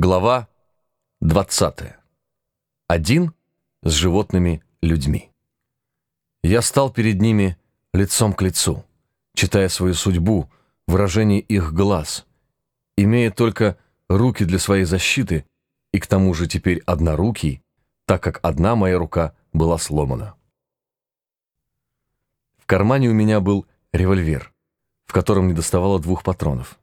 Глава 20. Один с животными людьми. Я стал перед ними лицом к лицу, читая свою судьбу, выражение их глаз, имея только руки для своей защиты и к тому же теперь однорукий, так как одна моя рука была сломана. В кармане у меня был револьвер, в котором не доставало двух патронов.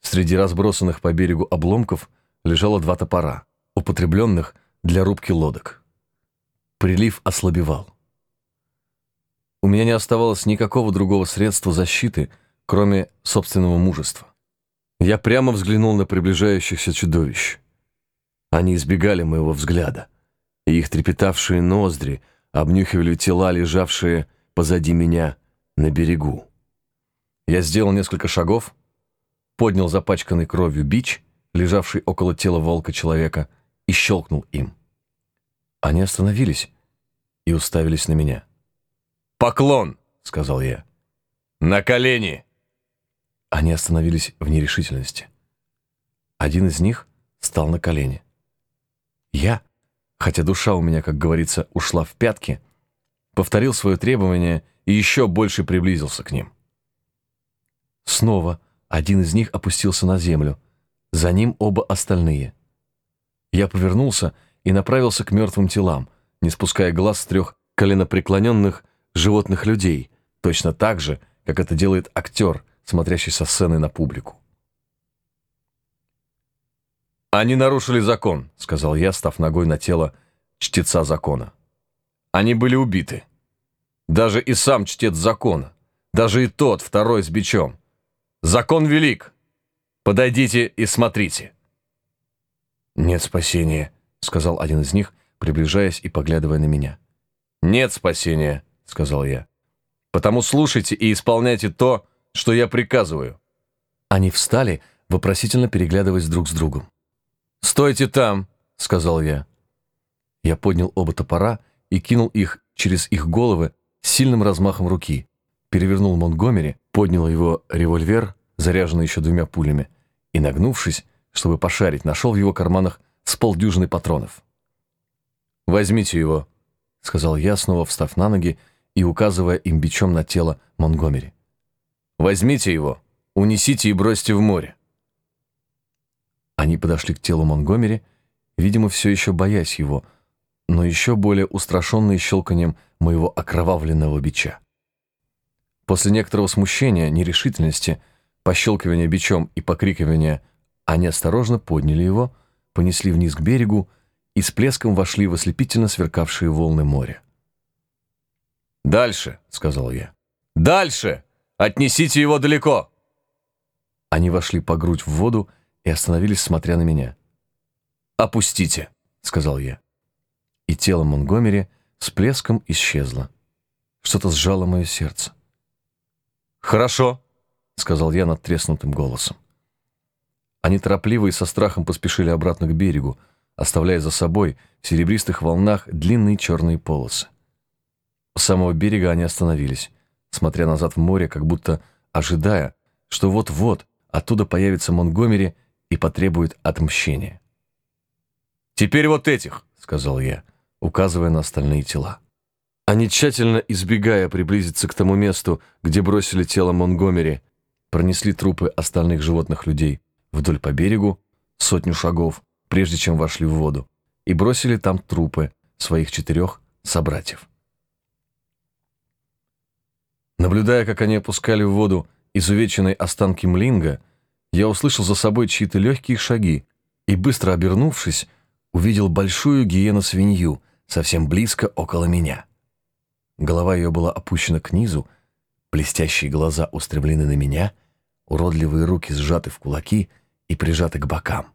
Среди разбросанных по берегу обломков – лежало два топора, употребленных для рубки лодок. Прилив ослабевал. У меня не оставалось никакого другого средства защиты, кроме собственного мужества. Я прямо взглянул на приближающихся чудовищ. Они избегали моего взгляда, и их трепетавшие ноздри обнюхивали тела, лежавшие позади меня на берегу. Я сделал несколько шагов, поднял запачканный кровью бич лежавший около тела волка-человека, и щелкнул им. Они остановились и уставились на меня. «Поклон!» — сказал я. «На колени!» Они остановились в нерешительности. Один из них стал на колени. Я, хотя душа у меня, как говорится, ушла в пятки, повторил свое требование и еще больше приблизился к ним. Снова один из них опустился на землю — за ним оба остальные. Я повернулся и направился к мертвым телам, не спуская глаз с трех коленопреклоненных животных людей, точно так же, как это делает актер, смотрящий со сцены на публику. «Они нарушили закон», — сказал я, став ногой на тело чтеца закона. «Они были убиты. Даже и сам чтец закона, даже и тот, второй с бичом. Закон велик, Подойдите и смотрите». «Нет спасения», — сказал один из них, приближаясь и поглядывая на меня. «Нет спасения», — сказал я. «Потому слушайте и исполняйте то, что я приказываю». Они встали, вопросительно переглядываясь друг с другом. «Стойте там», — сказал я. Я поднял оба топора и кинул их через их головы сильным размахом руки, перевернул Монтгомери, поднял его револьвер, заряженный еще двумя пулями, и, нагнувшись, чтобы пошарить, нашел в его карманах с полдюжины патронов. «Возьмите его», — сказал я, снова встав на ноги и указывая им бичом на тело Монгомери. «Возьмите его, унесите и бросьте в море». Они подошли к телу Монгомери, видимо, все еще боясь его, но еще более устрашенные щелканием моего окровавленного бича. После некоторого смущения, нерешительности, пощелкивания бичом и покрикивания, они осторожно подняли его, понесли вниз к берегу и с плеском вошли в ослепительно сверкавшие волны моря. «Дальше», — сказал я. «Дальше! Отнесите его далеко!» Они вошли по грудь в воду и остановились, смотря на меня. «Опустите», — сказал я. И тело Монгомери с плеском исчезло. Что-то сжало мое сердце. «Хорошо», сказал я надтреснутым голосом. Они торопливо и со страхом поспешили обратно к берегу, оставляя за собой в серебристых волнах длинные черные полосы. У самого берега они остановились, смотря назад в море, как будто ожидая, что вот-вот оттуда появится Монгомери и потребует отмщения. «Теперь вот этих», — сказал я, указывая на остальные тела. Они, тщательно избегая приблизиться к тому месту, где бросили тело Монгомери, пронесли трупы остальных животных людей вдоль по берегу сотню шагов, прежде чем вошли в воду, и бросили там трупы своих четырех собратьев. Наблюдая, как они опускали в воду изувеченные останки млинга, я услышал за собой чьи-то легкие шаги и, быстро обернувшись, увидел большую гиену-свинью совсем близко около меня. Голова ее была опущена к низу, блестящие глаза устремлены на меня, уродливые руки сжаты в кулаки и прижаты к бокам.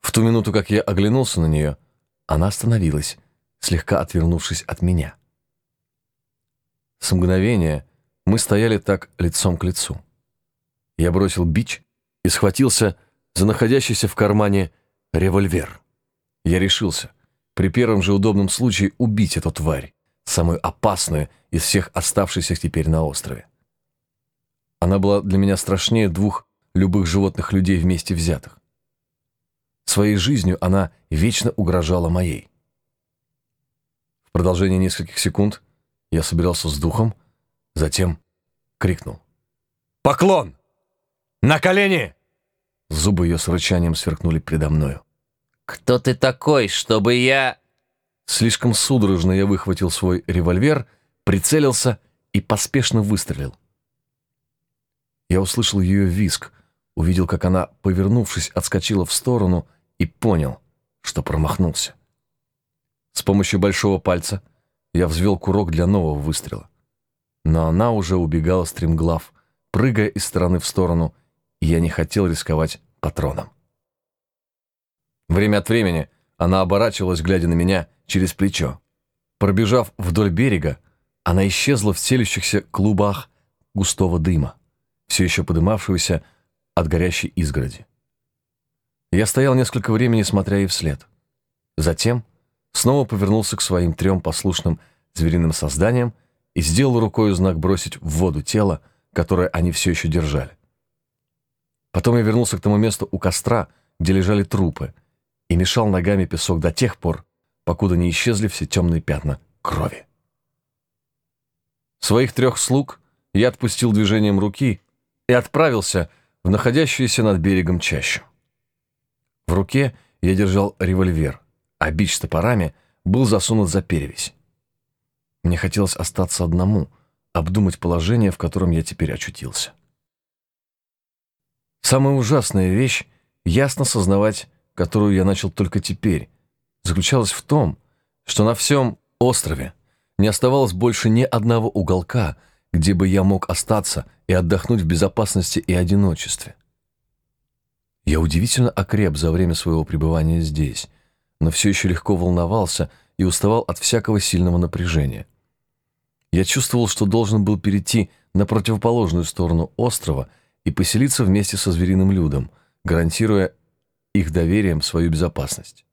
В ту минуту, как я оглянулся на нее, она остановилась, слегка отвернувшись от меня. С мгновения мы стояли так лицом к лицу. Я бросил бич и схватился за находящийся в кармане револьвер. Я решился при первом же удобном случае убить эту тварь, самую опасную из всех оставшихся теперь на острове. Она была для меня страшнее двух любых животных людей вместе взятых. Своей жизнью она вечно угрожала моей. В продолжение нескольких секунд я собирался с духом, затем крикнул. «Поклон! На колени!» Зубы ее с рычанием сверкнули предо мною. «Кто ты такой, чтобы я...» Слишком судорожно я выхватил свой револьвер, прицелился и поспешно выстрелил. Я услышал ее визг, увидел, как она, повернувшись, отскочила в сторону и понял, что промахнулся. С помощью большого пальца я взвел курок для нового выстрела. Но она уже убегала стремглав, прыгая из стороны в сторону, и я не хотел рисковать патроном. Время от времени она оборачивалась, глядя на меня через плечо. Пробежав вдоль берега, она исчезла в целящихся клубах густого дыма, все еще подымавшегося от горящей изгороди. Я стоял несколько времени, смотря ей вслед. Затем снова повернулся к своим трем послушным звериным созданиям и сделал рукой знак бросить в воду тело, которое они все еще держали. Потом я вернулся к тому месту у костра, где лежали трупы, и мешал ногами песок до тех пор, покуда не исчезли все темные пятна крови. Своих трех слуг я отпустил движением руки и отправился в находящуюся над берегом чащу. В руке я держал револьвер, а бич с топорами был засунут за перевязь. Мне хотелось остаться одному, обдумать положение, в котором я теперь очутился. Самая ужасная вещь — ясно сознавать, которую я начал только теперь, заключалась в том, что на всем острове не оставалось больше ни одного уголка, где бы я мог остаться и отдохнуть в безопасности и одиночестве. Я удивительно окреп за время своего пребывания здесь, но все еще легко волновался и уставал от всякого сильного напряжения. Я чувствовал, что должен был перейти на противоположную сторону острова и поселиться вместе со звериным людом, гарантируя их доверием свою безопасность.